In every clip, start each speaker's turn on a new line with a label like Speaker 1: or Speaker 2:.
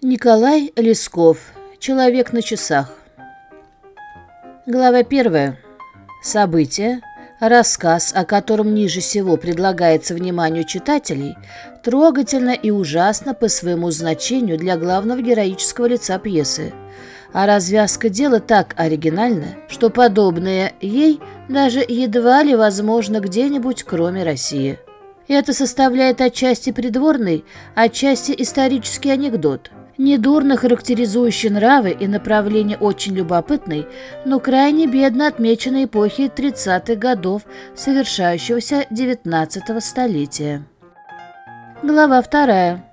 Speaker 1: Николай Лесков. Человек на часах. Глава первая. События. Рассказ, о котором ниже всего предлагается вниманию читателей, трогательно и ужасно по своему значению для главного героического лица пьесы. А развязка дела так оригинальна, что подобное ей даже едва ли возможно где-нибудь, кроме России. Это составляет отчасти придворный, отчасти исторический анекдот – недурно характеризующий нравы и направление очень любопытной, но крайне бедно отмеченной эпохи 30-х годов совершающегося 19 столетия. Глава вторая.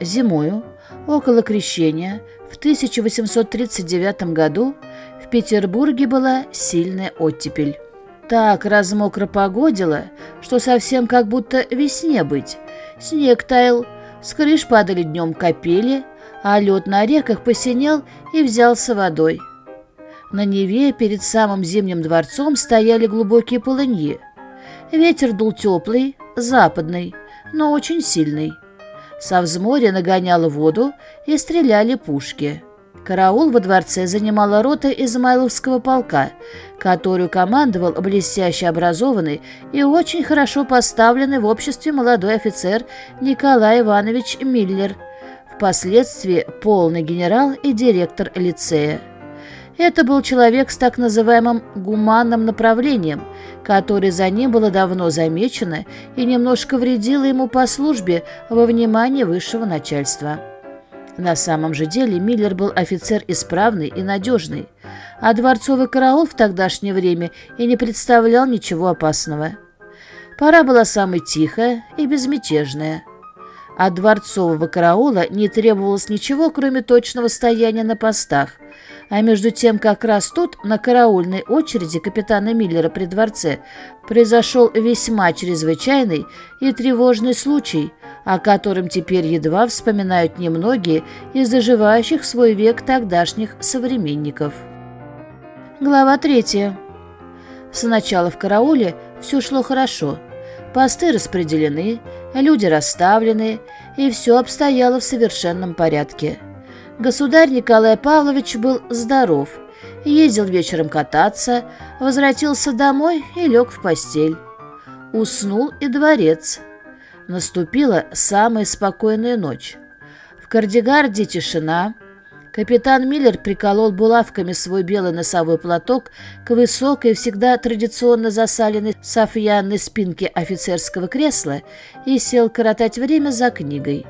Speaker 1: Зимою, около Крещения, в 1839 году в Петербурге была сильная оттепель. Так размокро погодило, что совсем как будто весне быть. Снег таял, с крыш падали днем капели, а лед на реках посинел и взялся водой. На Неве перед самым зимним дворцом стояли глубокие полыньи. Ветер дул теплый, западный, но очень сильный. Со взморья нагоняла воду и стреляли пушки. Караул во дворце занимала рота Измайловского полка, которую командовал блестяще образованный и очень хорошо поставленный в обществе молодой офицер Николай Иванович Миллер, впоследствии полный генерал и директор лицея. Это был человек с так называемым гуманным направлением, которое за ним было давно замечено и немножко вредило ему по службе во внимании высшего начальства. На самом же деле Миллер был офицер исправный и надежный, а дворцовый караул в тогдашнее время и не представлял ничего опасного. Пора была самая тихая и безмятежная. От дворцового караула не требовалось ничего, кроме точного стояния на постах, а между тем как раз тут, на караульной очереди капитана Миллера при дворце, произошел весьма чрезвычайный и тревожный случай – о котором теперь едва вспоминают немногие из заживающих свой век тогдашних современников. Глава третья. Сначала в карауле все шло хорошо. Посты распределены, люди расставлены, и все обстояло в совершенном порядке. Государь Николай Павлович был здоров, ездил вечером кататься, возвратился домой и лег в постель. Уснул и дворец – Наступила самая спокойная ночь. В Кардигарде тишина. Капитан Миллер приколол булавками свой белый носовой платок к высокой, всегда традиционно засаленной софьянной спинке офицерского кресла и сел коротать время за книгой.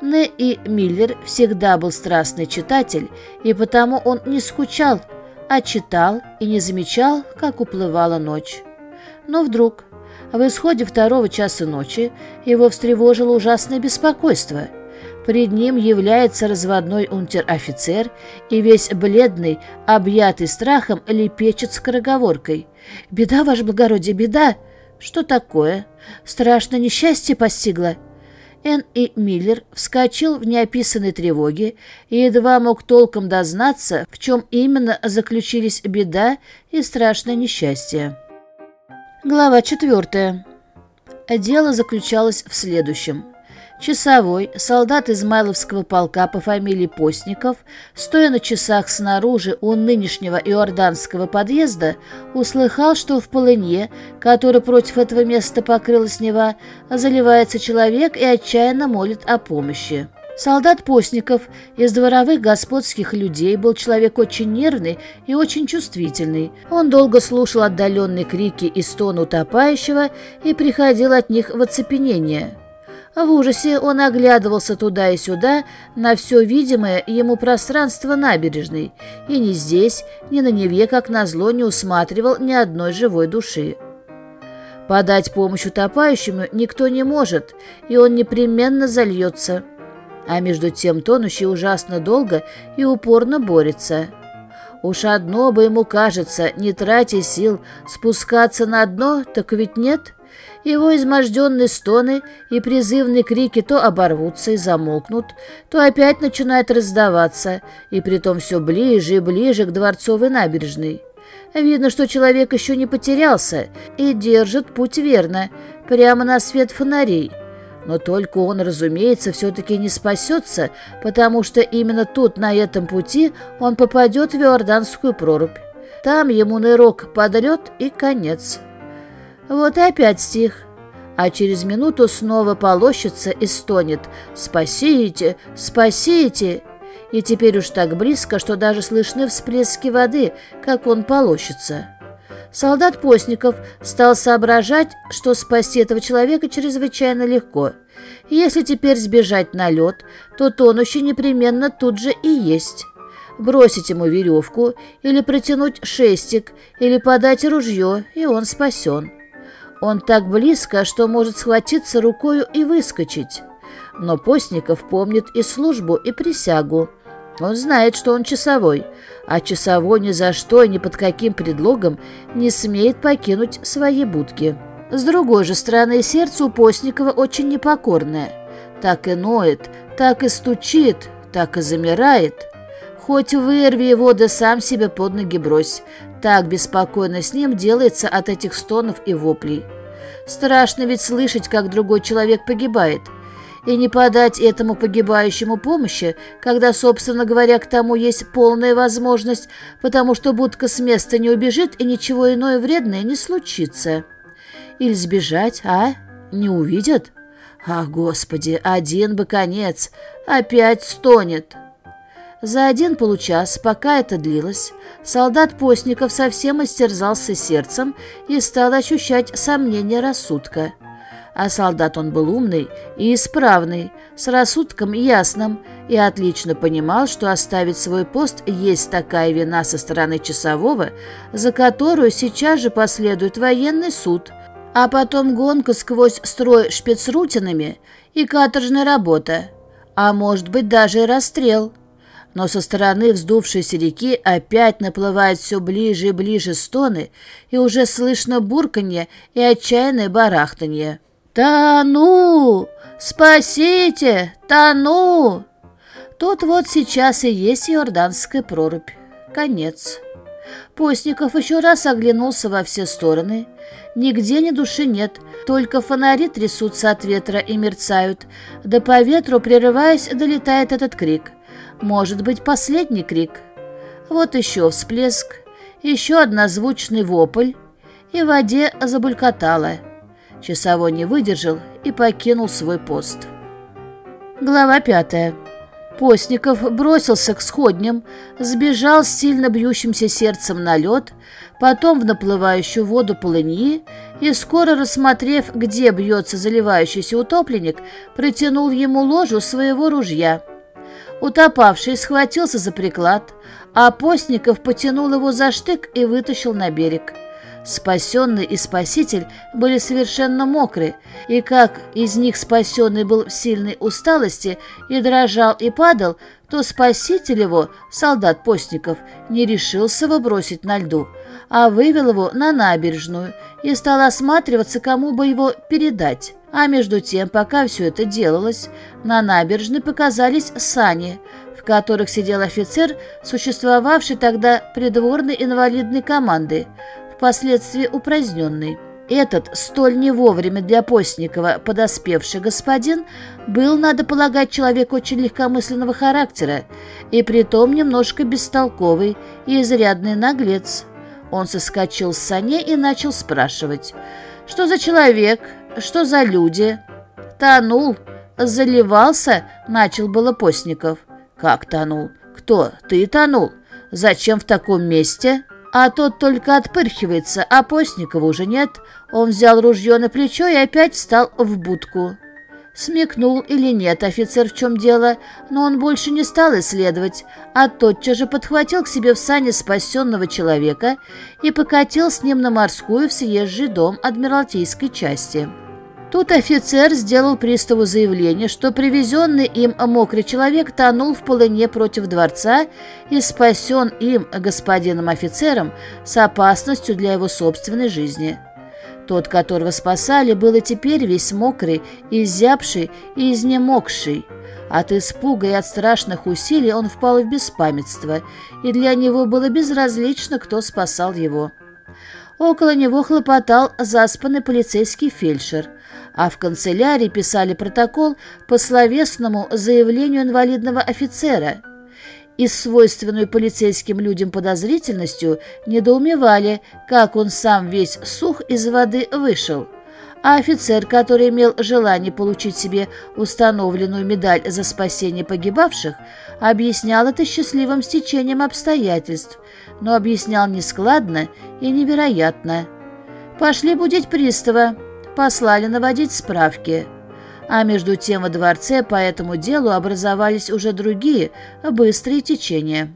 Speaker 1: Н. и Миллер всегда был страстный читатель, и потому он не скучал, а читал и не замечал, как уплывала ночь. Но вдруг в исходе второго часа ночи его встревожило ужасное беспокойство. Пред ним является разводной унтер-офицер и весь бледный, объятый страхом, лепечет скороговоркой. «Беда, ваше благородие, беда!» «Что такое? Страшное несчастье постигло!» Н. и Миллер вскочил в неописанной тревоге и едва мог толком дознаться, в чем именно заключились беда и страшное несчастье. Глава 4. Дело заключалось в следующем. Часовой, солдат Измайловского полка по фамилии Постников, стоя на часах снаружи у нынешнего иорданского подъезда, услыхал, что в полыне, которая против этого места покрылась Нева, заливается человек и отчаянно молит о помощи. Солдат Постников из дворовых господских людей был человек очень нервный и очень чувствительный. Он долго слушал отдаленные крики и стон утопающего и приходил от них в оцепенение. В ужасе он оглядывался туда и сюда на все видимое ему пространство набережной, и ни здесь, ни на Неве, как назло, не усматривал ни одной живой души. Подать помощь утопающему никто не может, и он непременно зальется – а между тем тонущий ужасно долго и упорно борется. Уж одно бы ему кажется, не тратя сил, спускаться на дно, так ведь нет. Его изможденные стоны и призывные крики то оборвутся и замолкнут, то опять начинают раздаваться, и притом все ближе и ближе к Дворцовой набережной. Видно, что человек еще не потерялся и держит путь верно, прямо на свет фонарей. Но только он, разумеется, все-таки не спасется, потому что именно тут, на этом пути, он попадет в Иорданскую прорубь. Там ему нырок подрет и конец. Вот и опять стих. А через минуту снова полощется и стонет «Спасите! Спасите!» И теперь уж так близко, что даже слышны всплески воды, как он полощется. Солдат Постников стал соображать, что спасти этого человека чрезвычайно легко. Если теперь сбежать на лед, то тонущий непременно тут же и есть бросить ему веревку, или протянуть шестик, или подать ружье, и он спасен. Он так близко, что может схватиться рукою и выскочить. Но Постников помнит и службу, и присягу. Он знает, что он часовой, а часовой ни за что и ни под каким предлогом не смеет покинуть свои будки. С другой же стороны, сердце у Постникова очень непокорное. Так и ноет, так и стучит, так и замирает. Хоть вырви его, да сам себе под ноги брось. Так беспокойно с ним делается от этих стонов и воплей. Страшно ведь слышать, как другой человек погибает. И не подать этому погибающему помощи, когда, собственно говоря, к тому есть полная возможность, потому что будка с места не убежит и ничего иное вредное не случится. Или сбежать, а? Не увидят? Ах, Господи, один бы конец, опять стонет. За один получас, пока это длилось, солдат Постников совсем истерзался сердцем и стал ощущать сомнение рассудка. А солдат он был умный и исправный, с рассудком ясным, и отлично понимал, что оставить свой пост есть такая вина со стороны часового, за которую сейчас же последует военный суд, а потом гонка сквозь строй шпицрутинами и каторжная работа, а может быть даже и расстрел – но со стороны вздувшейся реки опять наплывают все ближе и ближе стоны, и уже слышно бурканье и отчаянное барахтанье. «Тону! Спасите! Тону!» Тут вот сейчас и есть Иорданская прорубь. Конец. Постников еще раз оглянулся во все стороны. Нигде ни души нет, только фонари трясутся от ветра и мерцают, да по ветру, прерываясь, долетает этот крик — может быть, последний крик. Вот еще всплеск, еще однозвучный вопль, и в воде забулькотало. Часовой не выдержал и покинул свой пост. Глава пятая. Постников бросился к сходням, сбежал с сильно бьющимся сердцем на лед, потом в наплывающую воду полыньи и, скоро рассмотрев, где бьется заливающийся утопленник, протянул ему ложу своего ружья. Утопавший схватился за приклад, а Постников потянул его за штык и вытащил на берег. Спасенный и спаситель были совершенно мокры, и как из них спасенный был в сильной усталости и дрожал и падал, то спаситель его, солдат Постников, не решился его бросить на льду, а вывел его на набережную и стал осматриваться, кому бы его передать. А между тем, пока все это делалось, на набережной показались сани, в которых сидел офицер, существовавший тогда придворной инвалидной команды, впоследствии упраздненный. Этот, столь не вовремя для Постникова подоспевший господин, был, надо полагать, человек очень легкомысленного характера, и притом немножко бестолковый и изрядный наглец. Он соскочил с саней и начал спрашивать, что за человек, что за люди? Тонул, заливался, начал было Постников. Как тонул? Кто? Ты тонул? Зачем в таком месте? А тот только отпырхивается, а Постникова уже нет. Он взял ружье на плечо и опять встал в будку. Смекнул или нет офицер в чем дело, но он больше не стал исследовать, а тотчас же подхватил к себе в сане спасенного человека и покатил с ним на морскую в съезжий дом адмиралтейской части. Тут офицер сделал приставу заявление, что привезенный им мокрый человек тонул в полыне против дворца и спасен им, господином офицером, с опасностью для его собственной жизни. Тот, которого спасали, был и теперь весь мокрый, изябший и изнемогший. От испуга и от страшных усилий он впал в беспамятство, и для него было безразлично, кто спасал его. Около него хлопотал заспанный полицейский фельдшер – а в канцелярии писали протокол по словесному заявлению инвалидного офицера. И с свойственной полицейским людям подозрительностью недоумевали, как он сам весь сух из воды вышел. А офицер, который имел желание получить себе установленную медаль за спасение погибавших, объяснял это счастливым стечением обстоятельств, но объяснял нескладно и невероятно. «Пошли будить пристава», послали наводить справки. А между тем во дворце по этому делу образовались уже другие, быстрые течения.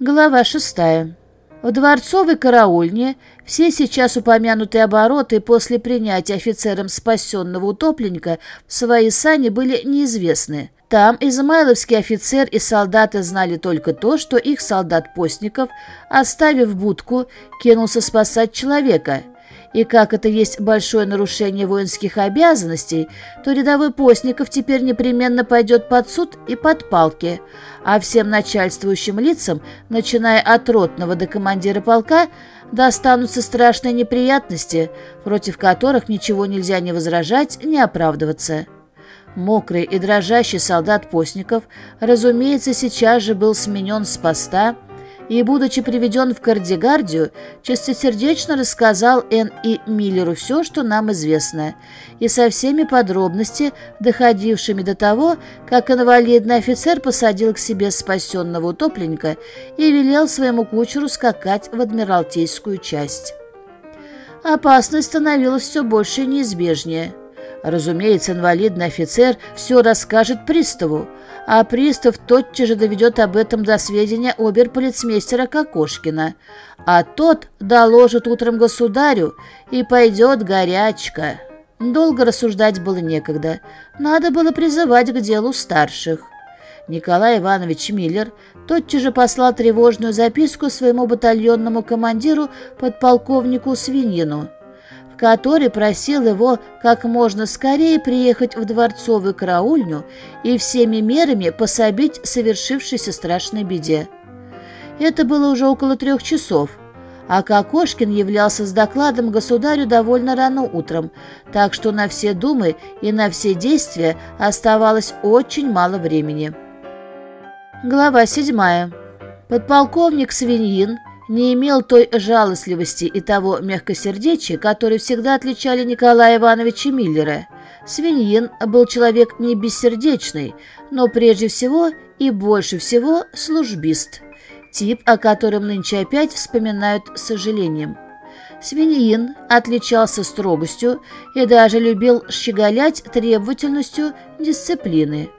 Speaker 1: Глава шестая. В дворцовой караульне все сейчас упомянутые обороты после принятия офицером спасенного утопленника в свои сани были неизвестны. Там измайловский офицер и солдаты знали только то, что их солдат Постников, оставив будку, кинулся спасать человека – и как это есть большое нарушение воинских обязанностей, то рядовой Постников теперь непременно пойдет под суд и под палки, а всем начальствующим лицам, начиная от ротного до командира полка, достанутся страшные неприятности, против которых ничего нельзя ни возражать, ни оправдываться. Мокрый и дрожащий солдат Постников, разумеется, сейчас же был сменен с поста, и, будучи приведен в кардигардию, чистосердечно рассказал Н. И. Миллеру все, что нам известно, и со всеми подробностями, доходившими до того, как инвалидный офицер посадил к себе спасенного утопленника и велел своему кучеру скакать в Адмиралтейскую часть. Опасность становилась все больше и неизбежнее. Разумеется, инвалидный офицер все расскажет приставу, а пристав тотчас же доведет об этом до сведения оберполицмейстера Кокошкина, а тот доложит утром государю, и пойдет горячка. Долго рассуждать было некогда, надо было призывать к делу старших. Николай Иванович Миллер тотчас же послал тревожную записку своему батальонному командиру подполковнику Свинину который просил его как можно скорее приехать в дворцовую караульню и всеми мерами пособить совершившейся страшной беде. Это было уже около трех часов, а Кокошкин являлся с докладом государю довольно рано утром, так что на все думы и на все действия оставалось очень мало времени. Глава седьмая. Подполковник Свиньин не имел той жалостливости и того мягкосердечия, которые всегда отличали Николая Ивановича Миллера. Свиньин был человек не бессердечный, но прежде всего и больше всего службист. Тип, о котором нынче опять вспоминают с сожалением. Свиньин отличался строгостью и даже любил щеголять требовательностью дисциплины.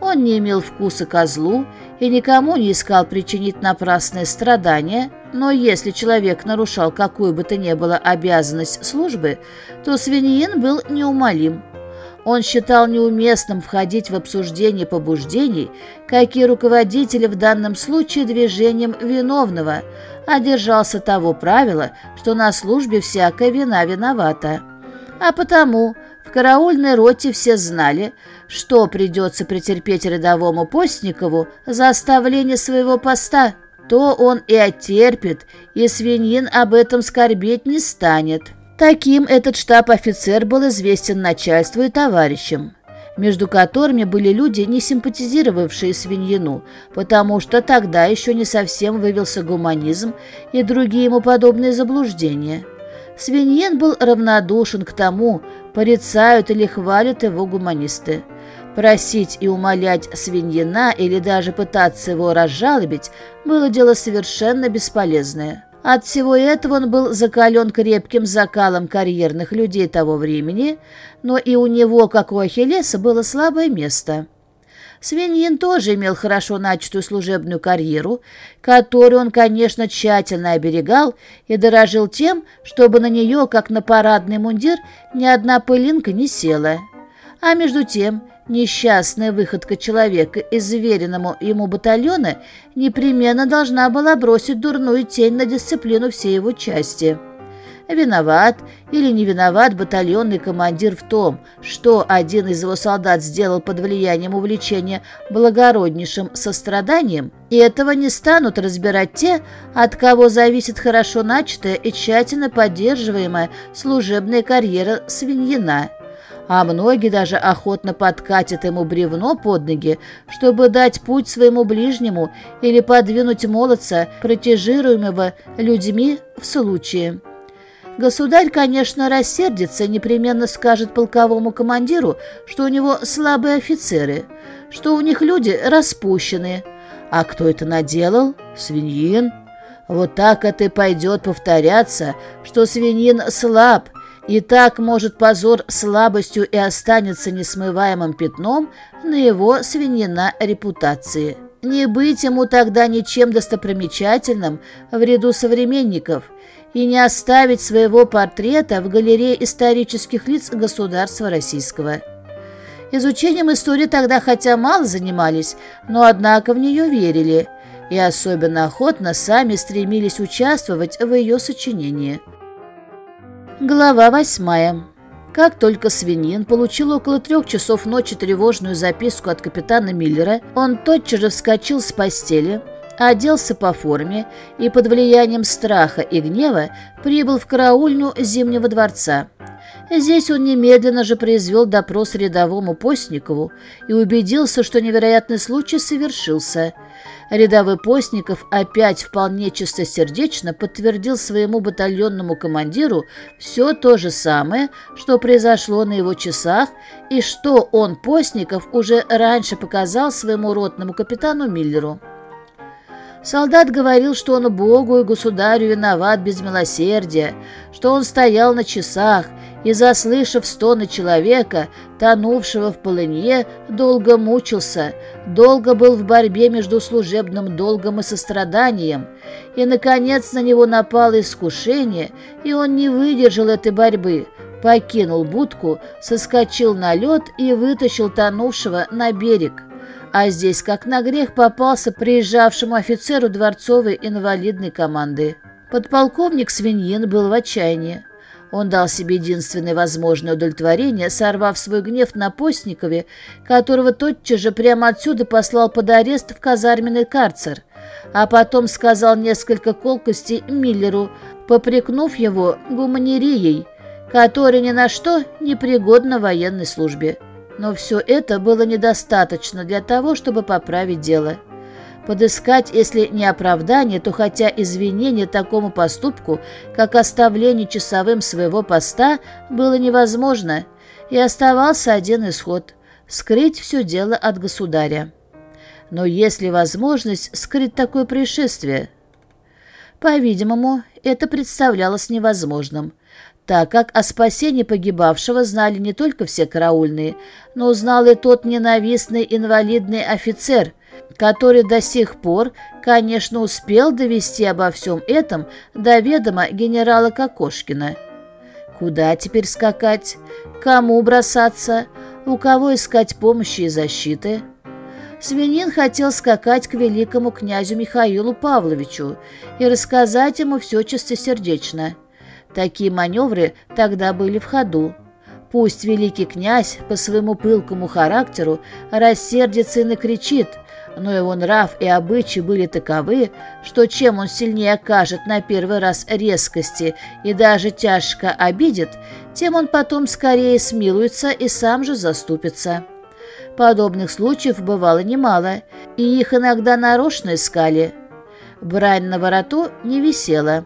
Speaker 1: Он не имел вкуса козлу и никому не искал причинить напрасное страдания, но если человек нарушал какую бы то ни было обязанность службы, то свиньин был неумолим. Он считал неуместным входить в обсуждение побуждений, какие руководители в данном случае движением виновного, а держался того правила, что на службе всякая вина виновата. А потому в караульной роте все знали, что придется претерпеть рядовому Постникову за оставление своего поста, то он и оттерпит, и свиньин об этом скорбеть не станет. Таким этот штаб-офицер был известен начальству и товарищам, между которыми были люди, не симпатизировавшие свиньину, потому что тогда еще не совсем вывелся гуманизм и другие ему подобные заблуждения. Свиньен был равнодушен к тому, порицают или хвалят его гуманисты. Просить и умолять свиньина или даже пытаться его разжалобить было дело совершенно бесполезное. От всего этого он был закален крепким закалом карьерных людей того времени, но и у него, как у Ахиллеса, было слабое место. Свиньин тоже имел хорошо начатую служебную карьеру, которую он, конечно, тщательно оберегал и дорожил тем, чтобы на нее, как на парадный мундир, ни одна пылинка не села. А между тем Несчастная выходка человека из заверенному ему батальона непременно должна была бросить дурную тень на дисциплину всей его части. Виноват или не виноват батальонный командир в том, что один из его солдат сделал под влиянием увлечения благороднейшим состраданием, и этого не станут разбирать те, от кого зависит хорошо начатая и тщательно поддерживаемая служебная карьера свиньина – а многие даже охотно подкатят ему бревно под ноги, чтобы дать путь своему ближнему или подвинуть молодца, протежируемого людьми в случае. Государь, конечно, рассердится, непременно скажет полковому командиру, что у него слабые офицеры, что у них люди распущены. А кто это наделал? Свиньин. Вот так это и пойдет повторяться, что свинин слаб, и так может позор слабостью и останется несмываемым пятном на его свинина репутации. Не быть ему тогда ничем достопримечательным в ряду современников и не оставить своего портрета в галерее исторических лиц государства российского. Изучением истории тогда хотя мало занимались, но однако в нее верили и особенно охотно сами стремились участвовать в ее сочинении. Глава восьмая. Как только свинин получил около трех часов ночи тревожную записку от капитана Миллера, он тотчас же вскочил с постели, оделся по форме и под влиянием страха и гнева прибыл в караульню Зимнего дворца. Здесь он немедленно же произвел допрос рядовому Постникову и убедился, что невероятный случай совершился – Рядовой Постников опять вполне чистосердечно подтвердил своему батальонному командиру все то же самое, что произошло на его часах, и что он, Постников, уже раньше показал своему ротному капитану Миллеру. Солдат говорил, что он Богу и государю виноват без милосердия, что он стоял на часах и, заслышав стоны человека, тонувшего в полынье, долго мучился, долго был в борьбе между служебным долгом и состраданием, и, наконец, на него напало искушение, и он не выдержал этой борьбы, покинул будку, соскочил на лед и вытащил тонувшего на берег. А здесь, как на грех, попался приезжавшему офицеру дворцовой инвалидной команды. Подполковник Свиньин был в отчаянии. Он дал себе единственное возможное удовлетворение, сорвав свой гнев на Постникове, которого тотчас же прямо отсюда послал под арест в казарменный карцер, а потом сказал несколько колкостей Миллеру, попрекнув его гуманирией, которая ни на что не пригодна военной службе. Но все это было недостаточно для того, чтобы поправить дело подыскать, если не оправдание, то хотя извинение такому поступку, как оставление часовым своего поста, было невозможно, и оставался один исход – скрыть все дело от государя. Но есть ли возможность скрыть такое происшествие? По-видимому, это представлялось невозможным, так как о спасении погибавшего знали не только все караульные, но узнал и тот ненавистный инвалидный офицер – который до сих пор, конечно, успел довести обо всем этом до ведома генерала Кокошкина. Куда теперь скакать? Кому бросаться? У кого искать помощи и защиты? Свинин хотел скакать к великому князю Михаилу Павловичу и рассказать ему все чистосердечно. Такие маневры тогда были в ходу. Пусть великий князь по своему пылкому характеру рассердится и накричит – но его нрав и обычаи были таковы, что чем он сильнее окажет на первый раз резкости и даже тяжко обидит, тем он потом скорее смилуется и сам же заступится. Подобных случаев бывало немало, и их иногда нарочно искали. Брань на вороту не висела,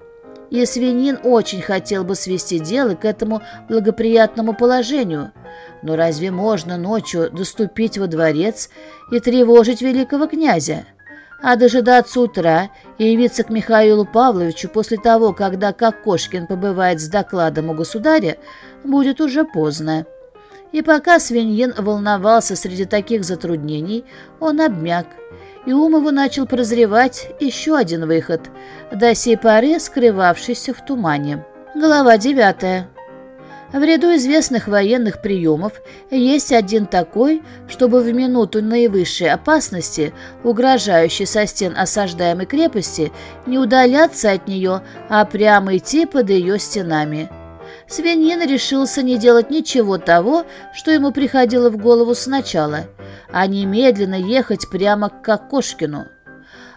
Speaker 1: и свинин очень хотел бы свести дело к этому благоприятному положению – но разве можно ночью доступить во дворец и тревожить великого князя? А дожидаться утра и явиться к Михаилу Павловичу после того, когда Кокошкин побывает с докладом у государя, будет уже поздно. И пока свиньин волновался среди таких затруднений, он обмяк, и ум его начал прозревать еще один выход, до сей поры скрывавшийся в тумане. Глава девятая. В ряду известных военных приемов есть один такой, чтобы в минуту наивысшей опасности, угрожающей со стен осаждаемой крепости, не удаляться от нее, а прямо идти под ее стенами. Свиньин решился не делать ничего того, что ему приходило в голову сначала, а немедленно ехать прямо к Кокошкину.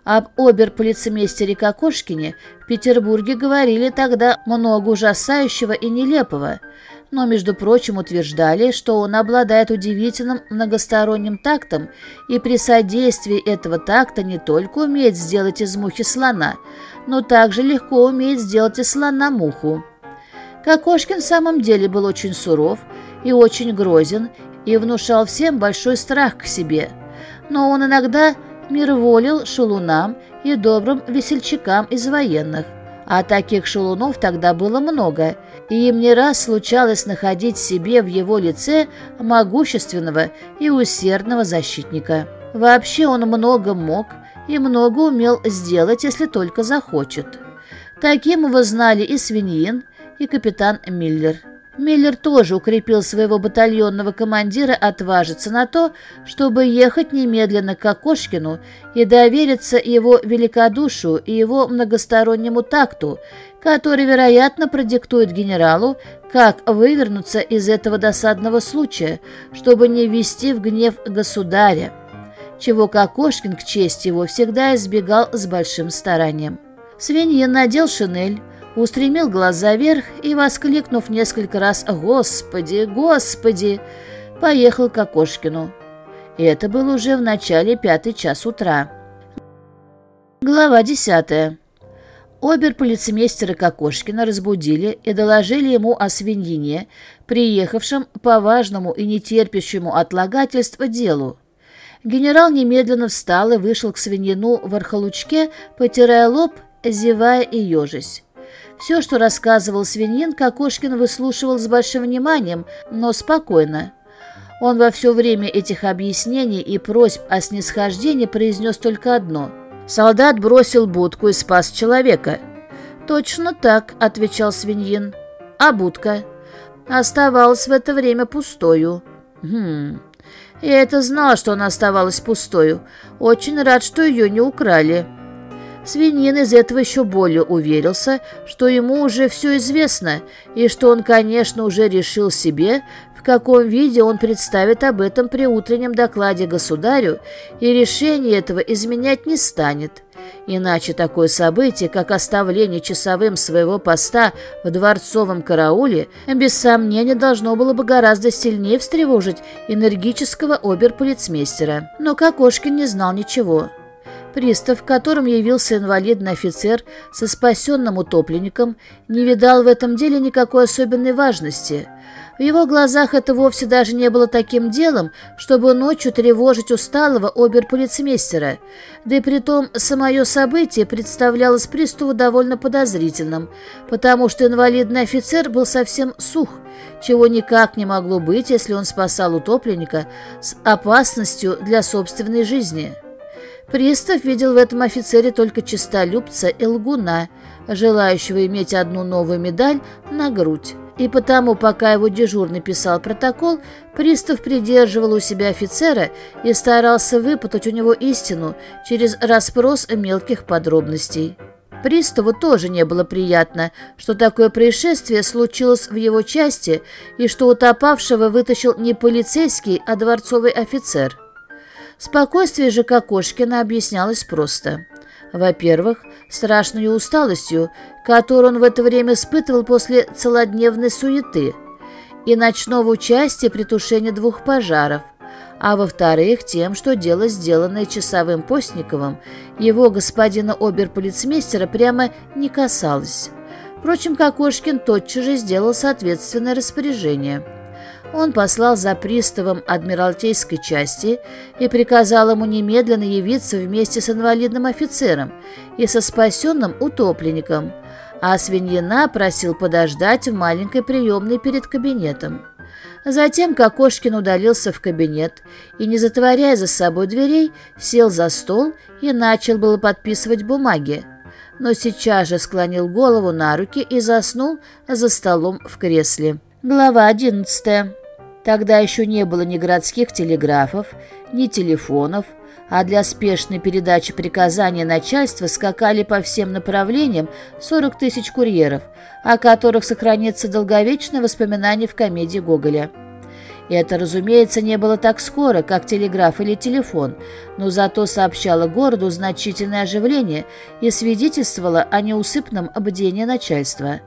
Speaker 1: Об обер-полицемейстере Кокошкине в Петербурге говорили тогда много ужасающего и нелепого – но, между прочим, утверждали, что он обладает удивительным многосторонним тактом и при содействии этого такта не только умеет сделать из мухи слона, но также легко умеет сделать из слона муху. Кокошкин в самом деле был очень суров и очень грозен и внушал всем большой страх к себе, но он иногда мирволил шалунам и добрым весельчакам из военных. А таких шалунов тогда было много, и им не раз случалось находить себе в его лице могущественного и усердного защитника. Вообще он много мог и много умел сделать, если только захочет. Таким его знали и свиньин, и капитан Миллер. Миллер тоже укрепил своего батальонного командира отважиться на то, чтобы ехать немедленно к Окошкину и довериться его великодушию и его многостороннему такту, который, вероятно, продиктует генералу, как вывернуться из этого досадного случая, чтобы не ввести в гнев государя, чего Кокошкин, к чести его, всегда избегал с большим старанием. Свиньин надел шинель, устремил глаза вверх и, воскликнув несколько раз «Господи, Господи!», поехал к Окошкину. Это было уже в начале пятый час утра. Глава десятая. Обер-полицмейстера Кокошкина разбудили и доложили ему о свиньине, приехавшем по важному и нетерпящему отлагательства делу. Генерал немедленно встал и вышел к свинину в архалучке, потирая лоб, зевая и ежась. Все, что рассказывал свинин, Кокошкин выслушивал с большим вниманием, но спокойно. Он во все время этих объяснений и просьб о снисхождении произнес только одно. «Солдат бросил будку и спас человека». «Точно так», — отвечал свиньин. «А будка?» «Оставалась в это время пустою». «Хм...» «Я это знал, что она оставалась пустою. Очень рад, что ее не украли». Свинин из этого еще более уверился, что ему уже все известно, и что он, конечно, уже решил себе, в каком виде он представит об этом при утреннем докладе государю, и решение этого изменять не станет. Иначе такое событие, как оставление часовым своего поста в дворцовом карауле, без сомнения должно было бы гораздо сильнее встревожить энергического оберполицмейстера. Но Кокошкин не знал ничего. Пристав, которым явился инвалидный офицер со спасенным утопленником, не видал в этом деле никакой особенной важности. В его глазах это вовсе даже не было таким делом, чтобы ночью тревожить усталого оберполицмейстера. Да и притом самое событие представлялось приставу довольно подозрительным, потому что инвалидный офицер был совсем сух, чего никак не могло быть, если он спасал утопленника с опасностью для собственной жизни. Пристав видел в этом офицере только чистолюбца и лгуна, желающего иметь одну новую медаль на грудь. И потому, пока его дежурный писал протокол, пристав придерживал у себя офицера и старался выпутать у него истину через расспрос мелких подробностей. Приставу тоже не было приятно, что такое происшествие случилось в его части и что утопавшего вытащил не полицейский, а дворцовый офицер. Спокойствие же Кокошкина объяснялось просто. Во-первых, страшной усталостью, которую он в это время испытывал после целодневной суеты и ночного участия при тушении двух пожаров, а во-вторых, тем, что дело, сделанное часовым Постниковым, его господина оберполицмейстера прямо не касалось. Впрочем, Кокошкин тотчас же сделал соответственное распоряжение – он послал за приставом Адмиралтейской части и приказал ему немедленно явиться вместе с инвалидным офицером и со спасенным утопленником, а свиньина просил подождать в маленькой приемной перед кабинетом. Затем Кокошкин удалился в кабинет и, не затворяя за собой дверей, сел за стол и начал было подписывать бумаги, но сейчас же склонил голову на руки и заснул за столом в кресле. Глава одиннадцатая. Тогда еще не было ни городских телеграфов, ни телефонов, а для спешной передачи приказания начальства скакали по всем направлениям 40 тысяч курьеров, о которых сохранится долговечное воспоминание в комедии Гоголя. Это, разумеется, не было так скоро, как телеграф или телефон, но зато сообщало городу значительное оживление и свидетельствовало о неусыпном обдении начальства.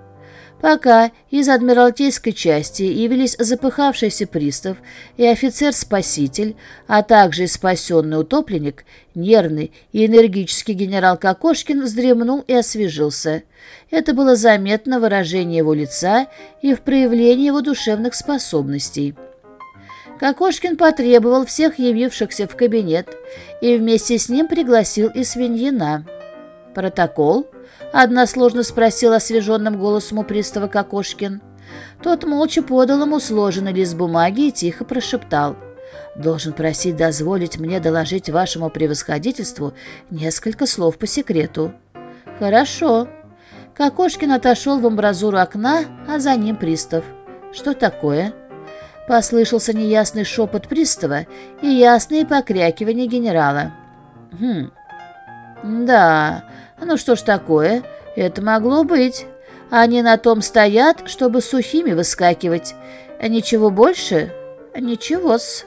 Speaker 1: Пока из адмиралтейской части явились запыхавшийся пристав и офицер-спаситель, а также спасенный утопленник, нервный и энергический генерал Кокошкин вздремнул и освежился. Это было заметно в выражении его лица и в проявлении его душевных способностей. Кокошкин потребовал всех явившихся в кабинет и вместе с ним пригласил и свиньина. «Протокол?» — односложно спросил освеженным голосом у пристава Кокошкин. Тот молча подал ему сложенный лист бумаги и тихо прошептал. «Должен просить дозволить мне доложить вашему превосходительству несколько слов по секрету». «Хорошо». Кокошкин отошел в амбразуру окна, а за ним пристав. «Что такое?» Послышался неясный шепот пристава и ясные покрякивания генерала. «Хм, да, ну что ж такое, это могло быть. Они на том стоят, чтобы сухими выскакивать. Ничего больше? Ничего-с».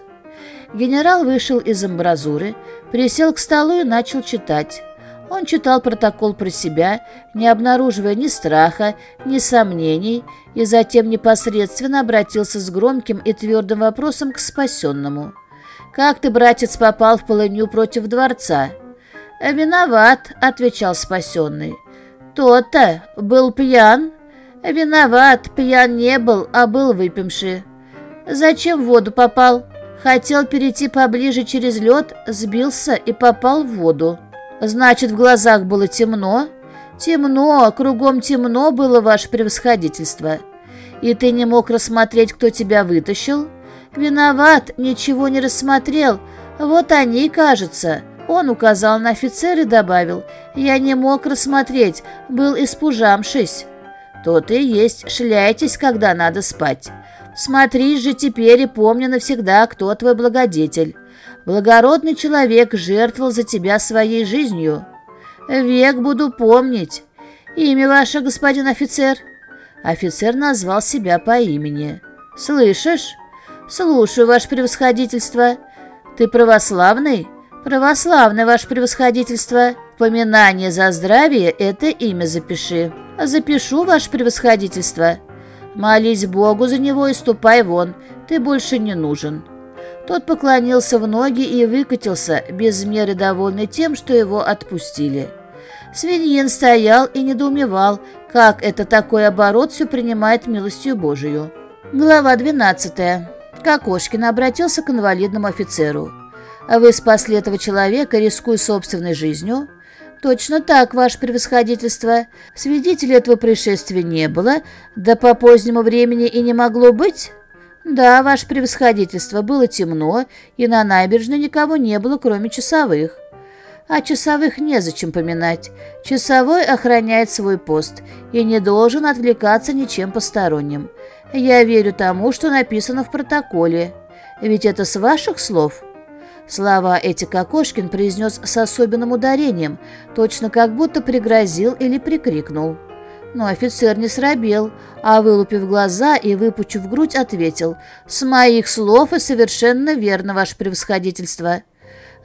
Speaker 1: Генерал вышел из амбразуры, присел к столу и начал читать. Он читал протокол про себя, не обнаруживая ни страха, ни сомнений, и затем непосредственно обратился с громким и твердым вопросом к спасенному. «Как ты, братец, попал в полынью против дворца?» «Виноват», — отвечал спасенный. «То-то, был пьян?» «Виноват, пьян не был, а был выпивший». «Зачем в воду попал?» «Хотел перейти поближе через лед, сбился и попал в воду». Значит, в глазах было темно? Темно, кругом темно было ваше превосходительство. И ты не мог рассмотреть, кто тебя вытащил? Виноват, ничего не рассмотрел. Вот они, кажется. Он указал на офицера и добавил. Я не мог рассмотреть, был испужамшись. То-то и есть, шляйтесь, когда надо спать. Смотри же теперь и помни навсегда, кто твой благодетель. Благородный человек жертвовал за тебя своей жизнью. Век буду помнить. Имя ваше, господин офицер?» Офицер назвал себя по имени. «Слышишь?» «Слушаю, ваше превосходительство. Ты православный?» «Православный, ваше превосходительство. Поминание за здравие — это имя запиши». «Запишу, ваше превосходительство». «Молись Богу за него и ступай вон. Ты больше не нужен». Тот поклонился в ноги и выкатился, без меры довольный тем, что его отпустили. Свиньин стоял и недоумевал, как это такой оборот все принимает милостью Божию. Глава 12. Кокошкин обратился к инвалидному офицеру. «А «Вы спасли этого человека, рискуя собственной жизнью?» «Точно так, ваше превосходительство. Свидетелей этого происшествия не было, да по позднему времени и не могло быть?» «Да, ваше превосходительство, было темно, и на набережной никого не было, кроме часовых». А часовых незачем поминать. Часовой охраняет свой пост и не должен отвлекаться ничем посторонним. Я верю тому, что написано в протоколе. Ведь это с ваших слов?» Слова эти Кокошкин произнес с особенным ударением, точно как будто пригрозил или прикрикнул. Но офицер не срабел, а, вылупив глаза и выпучив грудь, ответил, «С моих слов и совершенно верно, ваше превосходительство.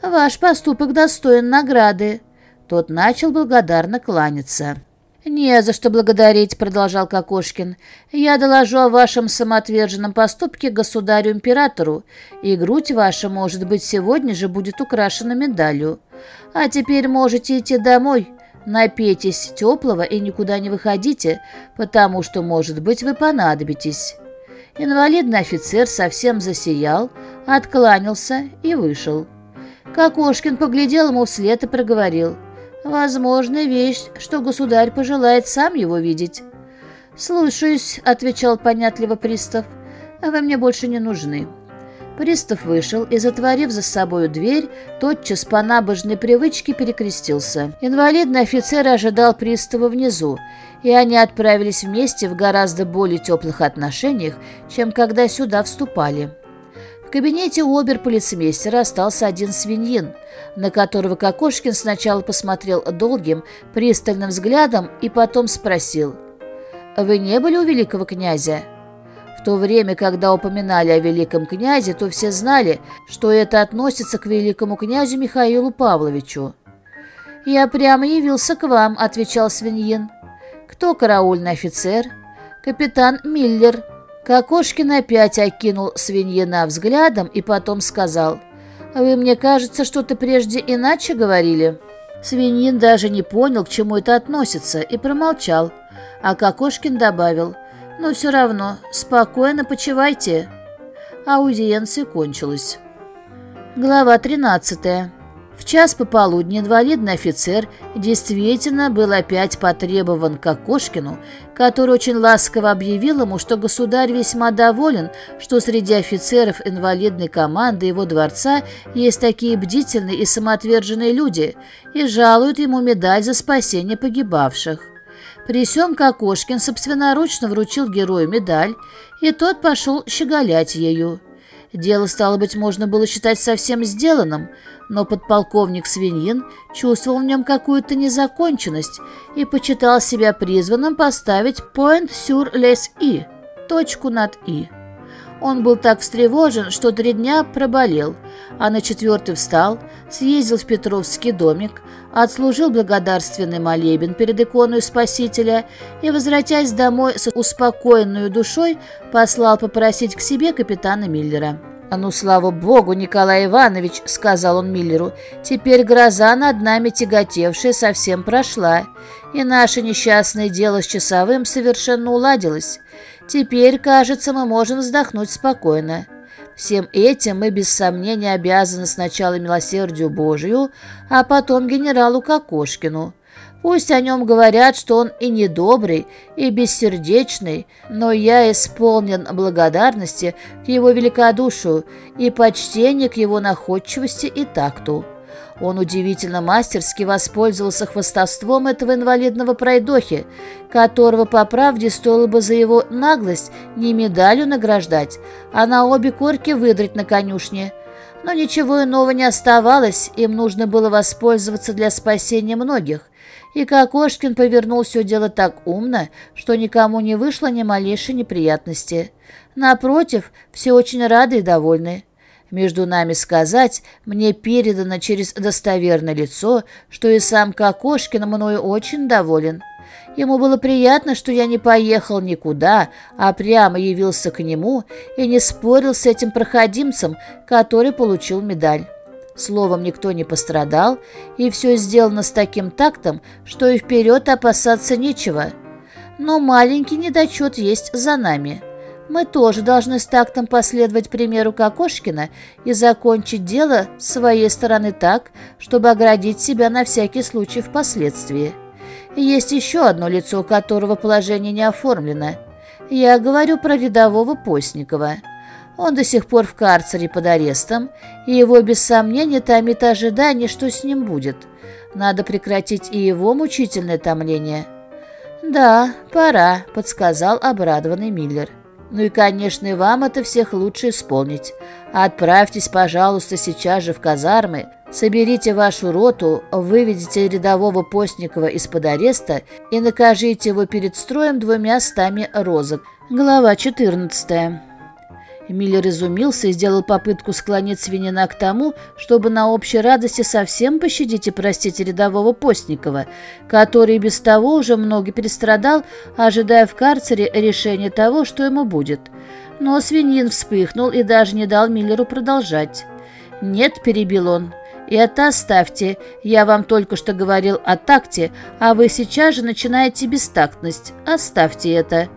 Speaker 1: Ваш поступок достоин награды». Тот начал благодарно кланяться. «Не за что благодарить», — продолжал Кокошкин. «Я доложу о вашем самоотверженном поступке государю-императору, и грудь ваша, может быть, сегодня же будет украшена медалью. А теперь можете идти домой. Напейтесь теплого и никуда не выходите, потому что, может быть, вы понадобитесь». Инвалидный офицер совсем засиял, откланялся и вышел. Кокошкин поглядел ему вслед и проговорил. «Возможно, вещь, что государь пожелает сам его видеть». «Слушаюсь», — отвечал понятливо пристав. «А вы мне больше не нужны. Пристав вышел и, затворив за собою дверь, тотчас по набожной привычке перекрестился. Инвалидный офицер ожидал пристава внизу, и они отправились вместе в гораздо более теплых отношениях, чем когда сюда вступали. Кабинете обер-полицмейстера остался один свиньин, на которого Кокошкин сначала посмотрел долгим, пристальным взглядом и потом спросил. «Вы не были у великого князя?» В то время, когда упоминали о великом князе, то все знали, что это относится к великому князю Михаилу Павловичу. «Я прямо явился к вам», — отвечал свиньин. «Кто караульный офицер?» капитан Миллер». Кокошкин опять окинул свиньина взглядом и потом сказал, «Вы, мне кажется, что-то прежде иначе говорили». Свиньин даже не понял, к чему это относится, и промолчал. А Кокошкин добавил, «Ну, все равно, спокойно почивайте». Аудиенция кончилась. Глава 13. В час пополудни инвалидный офицер действительно был опять потребован к Окошкину, который очень ласково объявил ему, что государь весьма доволен, что среди офицеров инвалидной команды его дворца есть такие бдительные и самоотверженные люди, и жалуют ему медаль за спасение погибавших. При сём Кокошкин собственноручно вручил герою медаль, и тот пошел щеголять ею. Дело, стало быть, можно было считать совсем сделанным, но подполковник Свиньин чувствовал в нем какую-то незаконченность и почитал себя призванным поставить «point sur les i» — точку над «и». Он был так встревожен, что три дня проболел, а на четвертый встал, съездил в Петровский домик, отслужил благодарственный молебен перед иконой Спасителя и, возвратясь домой с успокоенной душой, послал попросить к себе капитана Миллера. «А ну, слава богу, Николай Иванович», — сказал он Миллеру, — «теперь гроза над нами тяготевшая совсем прошла, и наше несчастное дело с часовым совершенно уладилось. Теперь, кажется, мы можем вздохнуть спокойно. Всем этим мы без сомнения обязаны сначала милосердию Божию, а потом генералу Кокошкину. Пусть о нем говорят, что он и недобрый, и бессердечный, но я исполнен благодарности к его великодушию и почтения к его находчивости и такту. Он удивительно мастерски воспользовался хвостовством этого инвалидного пройдохи, которого, по правде, стоило бы за его наглость не медалью награждать, а на обе корки выдрать на конюшне. Но ничего иного не оставалось, им нужно было воспользоваться для спасения многих. И Кокошкин повернул все дело так умно, что никому не вышло ни малейшей неприятности. Напротив, все очень рады и довольны. Между нами сказать, мне передано через достоверное лицо, что и сам Кокошкин мною очень доволен. Ему было приятно, что я не поехал никуда, а прямо явился к нему и не спорил с этим проходимцем, который получил медаль. Словом, никто не пострадал, и все сделано с таким тактом, что и вперед опасаться нечего. Но маленький недочет есть за нами. Мы тоже должны с тактом последовать примеру Кокошкина и закончить дело с своей стороны так, чтобы оградить себя на всякий случай впоследствии. Есть еще одно лицо, у которого положение не оформлено. Я говорю про рядового Постникова. Он до сих пор в карцере под арестом, и его без сомнения томит ожидание, что с ним будет. Надо прекратить и его мучительное томление. «Да, пора», — подсказал обрадованный Миллер. Ну и, конечно, и вам это всех лучше исполнить. Отправьтесь, пожалуйста, сейчас же в казармы, соберите вашу роту, выведите рядового Постникова из-под ареста и накажите его перед строем двумя стами розок. Глава 14. Миллер изумился и сделал попытку склонить свинина к тому, чтобы на общей радости совсем пощадить и простить рядового Постникова, который без того уже много перестрадал, ожидая в карцере решения того, что ему будет. Но свинин вспыхнул и даже не дал Миллеру продолжать. «Нет», — перебил он, — «это оставьте. Я вам только что говорил о такте, а вы сейчас же начинаете бестактность. Оставьте это».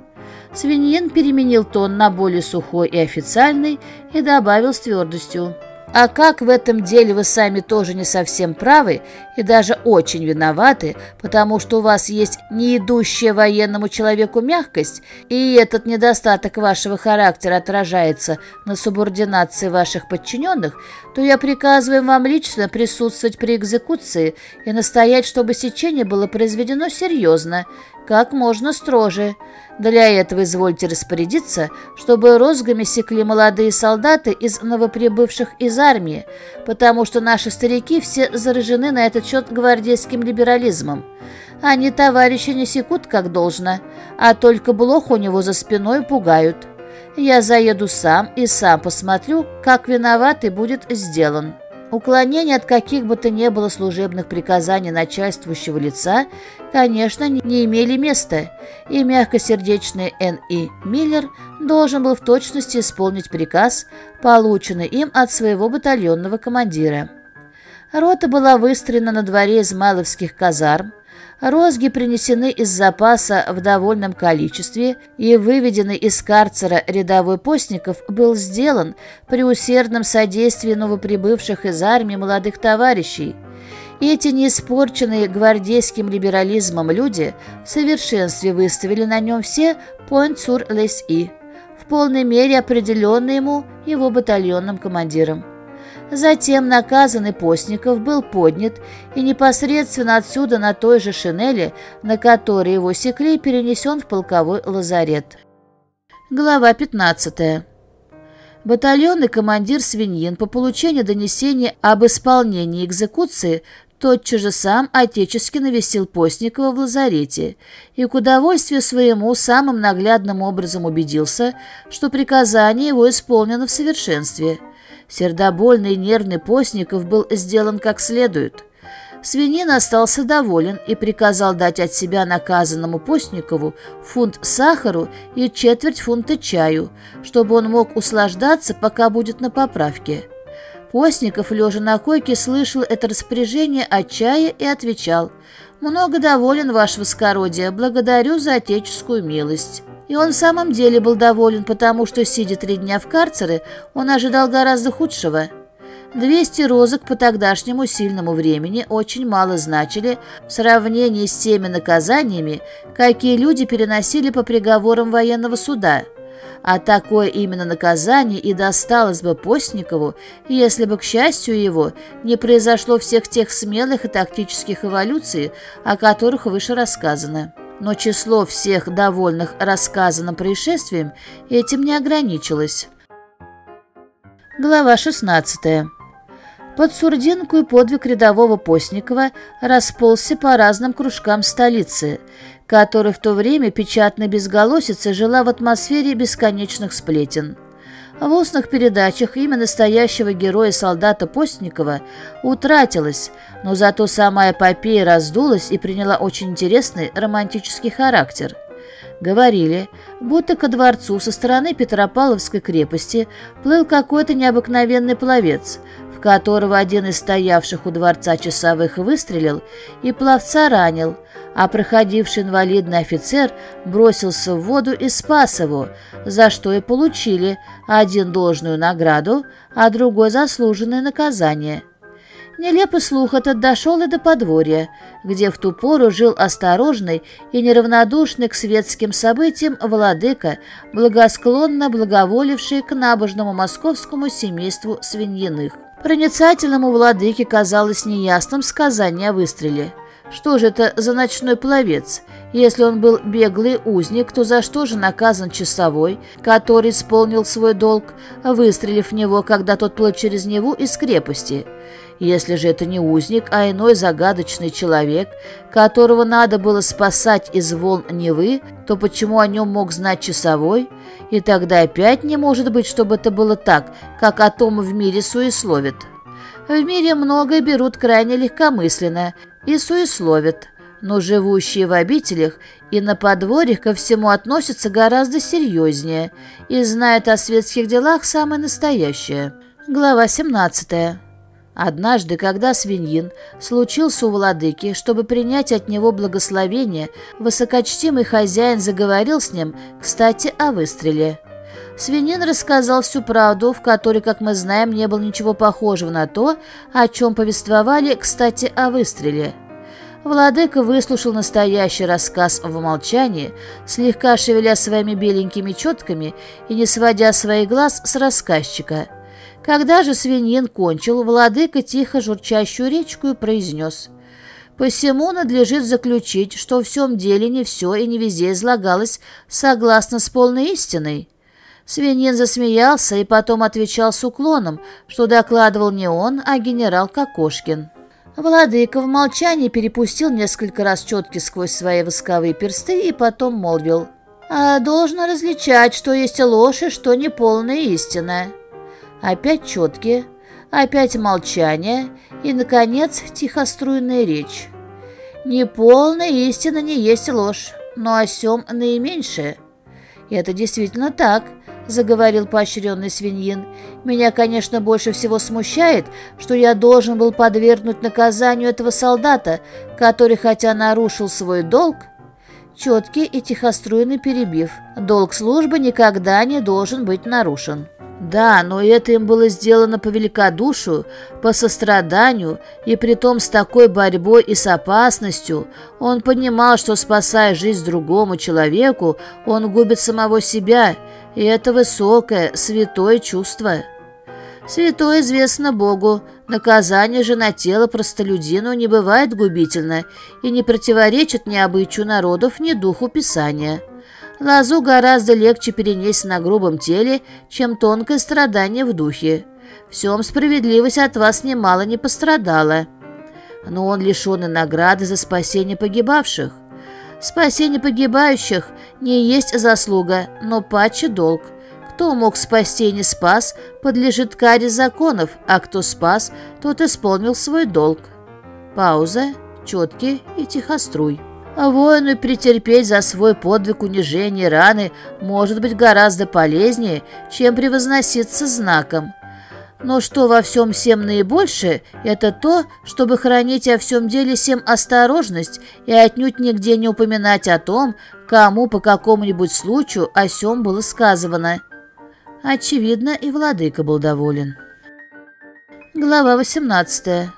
Speaker 1: Свиньин переменил тон на более сухой и официальный и добавил с твердостью. А как в этом деле вы сами тоже не совсем правы и даже очень виноваты, потому что у вас есть не идущая военному человеку мягкость, и этот недостаток вашего характера отражается на субординации ваших подчиненных, то я приказываю вам лично присутствовать при экзекуции и настоять, чтобы сечение было произведено серьезно, как можно строже. Для этого извольте распорядиться, чтобы розгами секли молодые солдаты из новоприбывших из армии, потому что наши старики все заражены на этот счет гвардейским либерализмом. Они товарища не секут как должно, а только блох у него за спиной пугают. Я заеду сам и сам посмотрю, как виноватый будет сделан». Уклонение от каких бы то ни было служебных приказаний начальствующего лица, конечно, не имели места, и мягкосердечный Н.И. Миллер должен был в точности исполнить приказ, полученный им от своего батальонного командира. Рота была выстроена на дворе Измайловских казарм, Розги принесены из запаса в довольном количестве, и выведенный из карцера рядовой постников был сделан при усердном содействии новоприбывших из армии молодых товарищей. Эти неиспорченные гвардейским либерализмом люди в совершенстве выставили на нем все «point sur les i», в полной мере определенные ему его батальонным командиром. Затем наказанный Постников был поднят и непосредственно отсюда на той же шинели, на которой его секли, перенесен в полковой лазарет. Глава 15. Батальонный командир Свиньин по получению донесения об исполнении экзекуции тотчас же сам отечески навестил Постникова в лазарете и к удовольствию своему самым наглядным образом убедился, что приказание его исполнено в совершенстве – Сердобольный нервный Постников был сделан как следует. Свинин остался доволен и приказал дать от себя наказанному Постникову фунт сахару и четверть фунта чаю, чтобы он мог услаждаться, пока будет на поправке. Постников, лежа на койке, слышал это распоряжение от чая и отвечал «Много доволен, ваше воскородие, благодарю за отеческую милость». И он в самом деле был доволен, потому что, сидя три дня в карцере, он ожидал гораздо худшего. Двести розок по тогдашнему сильному времени очень мало значили в сравнении с теми наказаниями, какие люди переносили по приговорам военного суда. А такое именно наказание и досталось бы Постникову, если бы, к счастью его, не произошло всех тех смелых и тактических эволюций, о которых выше рассказано. Но число всех довольных рассказанным происшествием этим не ограничилось. Глава 16. Под Сурдинку и подвиг рядового Постникова расползся по разным кружкам столицы, который в то время печатной безголосицы жила в атмосфере бесконечных сплетен. В устных передачах имя настоящего героя-солдата Постникова утратилось, но зато сама эпопея раздулась и приняла очень интересный романтический характер. Говорили, будто ко дворцу со стороны Петропавловской крепости плыл какой-то необыкновенный пловец, в которого один из стоявших у дворца часовых выстрелил и пловца ранил, а проходивший инвалидный офицер бросился в воду и спас его, за что и получили один должную награду, а другой заслуженное наказание. Нелепый слух этот дошел и до подворья, где в ту пору жил осторожный и неравнодушный к светским событиям владыка, благосклонно благоволивший к набожному московскому семейству свиньиных. Проницательному владыке казалось неясным сказание о выстреле. Что же это за ночной пловец? Если он был беглый узник, то за что же наказан часовой, который исполнил свой долг, выстрелив в него, когда тот плыл через Неву из крепости? Если же это не узник, а иной загадочный человек, которого надо было спасать из волн Невы, то почему о нем мог знать часовой? И тогда опять не может быть, чтобы это было так, как о том в мире суесловят. В мире многое берут крайне легкомысленно и суесловят, но живущие в обителях и на подворьях ко всему относятся гораздо серьезнее и знают о светских делах самое настоящее. Глава 17. Однажды, когда свиньин случился у владыки, чтобы принять от него благословение, высокочтимый хозяин заговорил с ним, кстати, о выстреле. Свинин рассказал всю правду, в которой, как мы знаем, не было ничего похожего на то, о чем повествовали, кстати, о выстреле. Владыка выслушал настоящий рассказ в молчании, слегка шевеля своими беленькими четками и не сводя своих глаз с рассказчика – когда же свиньин кончил, владыка тихо журчащую речку и произнес. «Посему надлежит заключить, что в всем деле не все и не везде излагалось согласно с полной истиной». Свиньин засмеялся и потом отвечал с уклоном, что докладывал не он, а генерал Кокошкин. Владыка в молчании перепустил несколько раз четки сквозь свои восковые персты и потом молвил. «А должно различать, что есть ложь и что неполная истина». Опять четкие. Опять молчание и, наконец, тихоструйная речь. «Неполная истина не есть ложь, но о сем наименьшее». «Это действительно так», — заговорил поощренный свиньин. «Меня, конечно, больше всего смущает, что я должен был подвергнуть наказанию этого солдата, который, хотя нарушил свой долг, четкий и тихоструйный перебив, долг службы никогда не должен быть нарушен». Да, но это им было сделано по великодушию, по состраданию, и притом с такой борьбой и с опасностью. Он понимал, что, спасая жизнь другому человеку, он губит самого себя, и это высокое, святое чувство. Святое известно Богу, наказание же на тело простолюдину не бывает губительно и не противоречит ни обычаю народов, ни духу Писания. Лазу гораздо легче перенести на грубом теле, чем тонкое страдание в духе. Всем справедливость от вас немало не пострадала. Но он лишен и награды за спасение погибавших. Спасение погибающих не есть заслуга, но паче долг. Кто мог спасти и не спас, подлежит каре законов, а кто спас, тот исполнил свой долг. Пауза, четкий и тихоструй. А воину претерпеть за свой подвиг унижения раны может быть гораздо полезнее, чем превозноситься знаком. Но что во всем всем наибольше, это то, чтобы хранить о всем деле всем осторожность и отнюдь нигде не упоминать о том, кому по какому-нибудь случаю о сем было сказано. Очевидно, и владыка был доволен. Глава 18.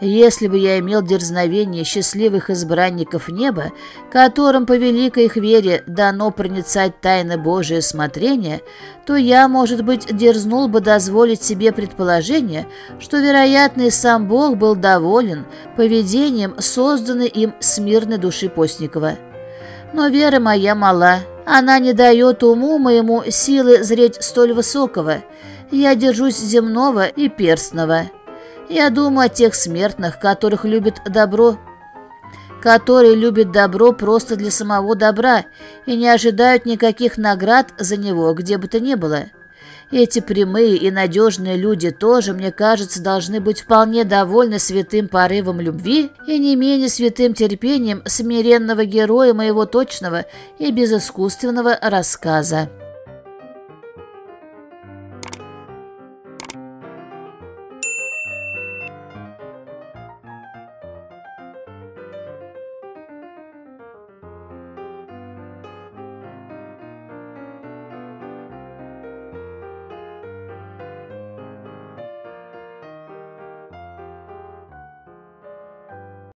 Speaker 1: Если бы я имел дерзновение счастливых избранников неба, которым по великой их вере дано проницать тайны Божие смотрения, то я, может быть, дерзнул бы дозволить себе предположение, что, вероятно, и сам Бог был доволен поведением созданной им смирной души Постникова. Но вера моя мала, она не дает уму моему силы зреть столь высокого. Я держусь земного и перстного». Я думаю о тех смертных, которых любит добро, которые любят добро просто для самого добра и не ожидают никаких наград за него, где бы то ни было. Эти прямые и надежные люди тоже, мне кажется, должны быть вполне довольны святым порывом любви и не менее святым терпением смиренного героя моего точного и безыскусственного рассказа.